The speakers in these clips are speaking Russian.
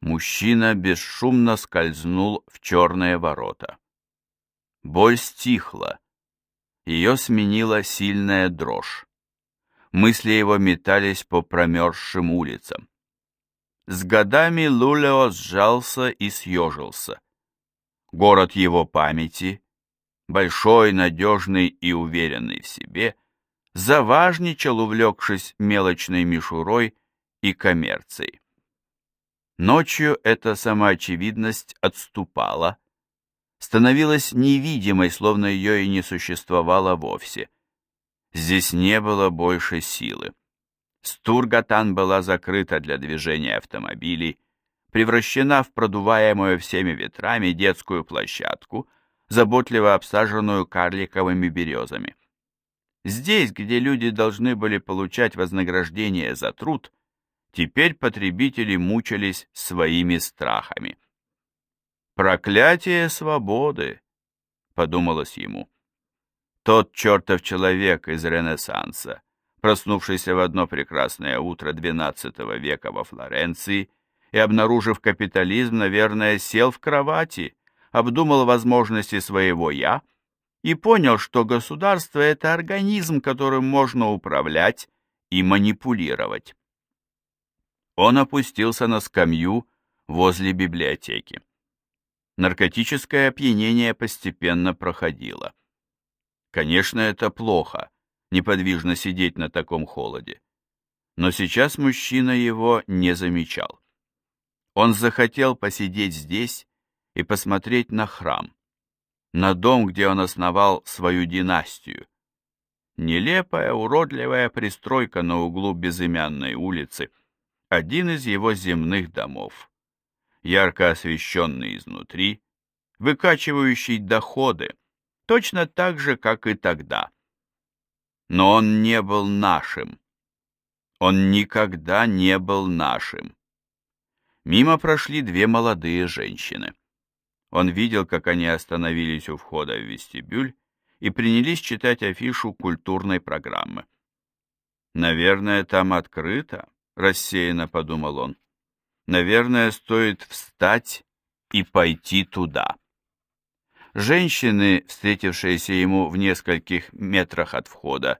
Мужчина бесшумно скользнул в черные ворота. Боль стихла. Ее сменила сильная дрожь. Мысли его метались по промерзшим улицам. С годами Лулео сжался и съежился. Город его памяти, большой, надежный и уверенный в себе, заважничал, увлекшись мелочной мишурой и коммерцией. Ночью эта самоочевидность отступала, становилась невидимой, словно ее и не существовало вовсе. Здесь не было больше силы. Стургатан была закрыта для движения автомобилей, превращена в продуваемую всеми ветрами детскую площадку, заботливо обсаженную карликовыми березами. Здесь, где люди должны были получать вознаграждение за труд, теперь потребители мучились своими страхами. «Проклятие свободы!» — подумалось ему. Тот чертов человек из Ренессанса, проснувшийся в одно прекрасное утро XII века во Флоренции и, обнаружив капитализм, наверное, сел в кровати, обдумал возможности своего «я» и понял, что государство – это организм, которым можно управлять и манипулировать. Он опустился на скамью возле библиотеки. Наркотическое опьянение постепенно проходило. Конечно, это плохо, неподвижно сидеть на таком холоде. Но сейчас мужчина его не замечал. Он захотел посидеть здесь и посмотреть на храм, на дом, где он основал свою династию. Нелепая, уродливая пристройка на углу безымянной улицы, один из его земных домов, ярко освещенный изнутри, выкачивающий доходы, точно так же, как и тогда. Но он не был нашим. Он никогда не был нашим. Мимо прошли две молодые женщины. Он видел, как они остановились у входа в вестибюль и принялись читать афишу культурной программы. «Наверное, там открыто», — рассеянно подумал он. «Наверное, стоит встать и пойти туда». Женщины, встретившиеся ему в нескольких метрах от входа,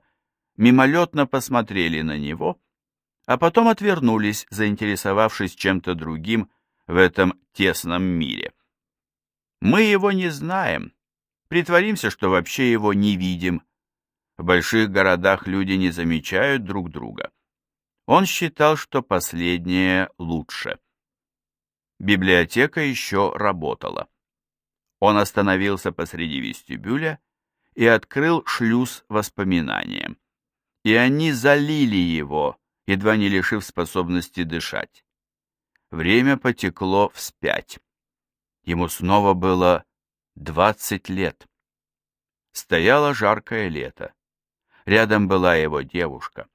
мимолетно посмотрели на него, а потом отвернулись, заинтересовавшись чем-то другим в этом тесном мире. Мы его не знаем, притворимся, что вообще его не видим. В больших городах люди не замечают друг друга. Он считал, что последнее лучше. Библиотека еще работала. Он остановился посреди вестибюля и открыл шлюз воспоминаниям. И они залили его, едва не лишив способности дышать. Время потекло вспять. Ему снова было двадцать лет. Стояло жаркое лето. Рядом была его девушка,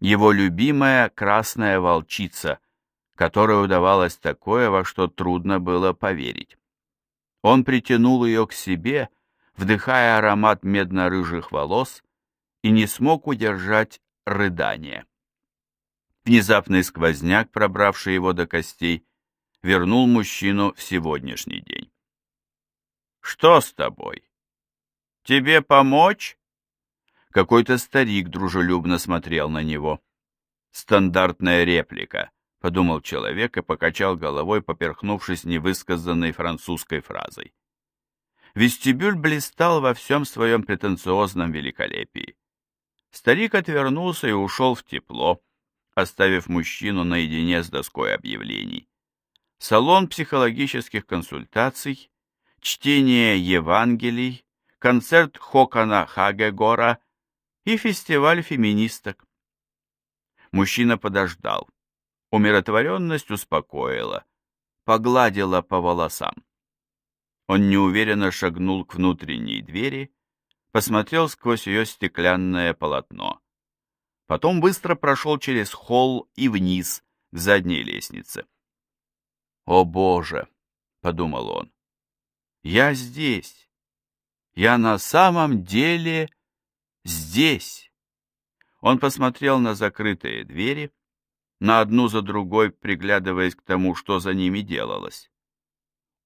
его любимая красная волчица, которой удавалось такое, во что трудно было поверить. Он притянул ее к себе, вдыхая аромат медно-рыжих волос, и не смог удержать рыдание. Внезапный сквозняк, пробравший его до костей, вернул мужчину в сегодняшний день. «Что с тобой? Тебе помочь?» Какой-то старик дружелюбно смотрел на него. Стандартная реплика — подумал человек и покачал головой, поперхнувшись невысказанной французской фразой. Вестибюль блистал во всем своем претенциозном великолепии. Старик отвернулся и ушел в тепло, оставив мужчину наедине с доской объявлений. Салон психологических консультаций, чтение Евангелий, концерт Хокона Хагегора и фестиваль феминисток. Мужчина подождал. Умиротворенность успокоила, погладила по волосам. Он неуверенно шагнул к внутренней двери, посмотрел сквозь ее стеклянное полотно. Потом быстро прошел через холл и вниз, к задней лестнице. «О, Боже!» — подумал он. «Я здесь! Я на самом деле здесь!» Он посмотрел на закрытые двери, на одну за другой приглядываясь к тому, что за ними делалось.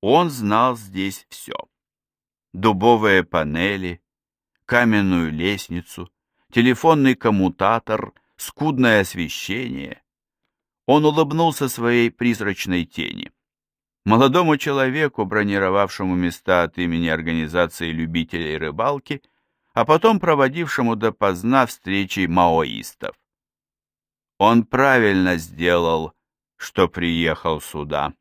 Он знал здесь все. Дубовые панели, каменную лестницу, телефонный коммутатор, скудное освещение. Он улыбнулся своей призрачной тени. Молодому человеку, бронировавшему места от имени организации любителей рыбалки, а потом проводившему допоздна встречи маоистов. Он правильно сделал, что приехал сюда.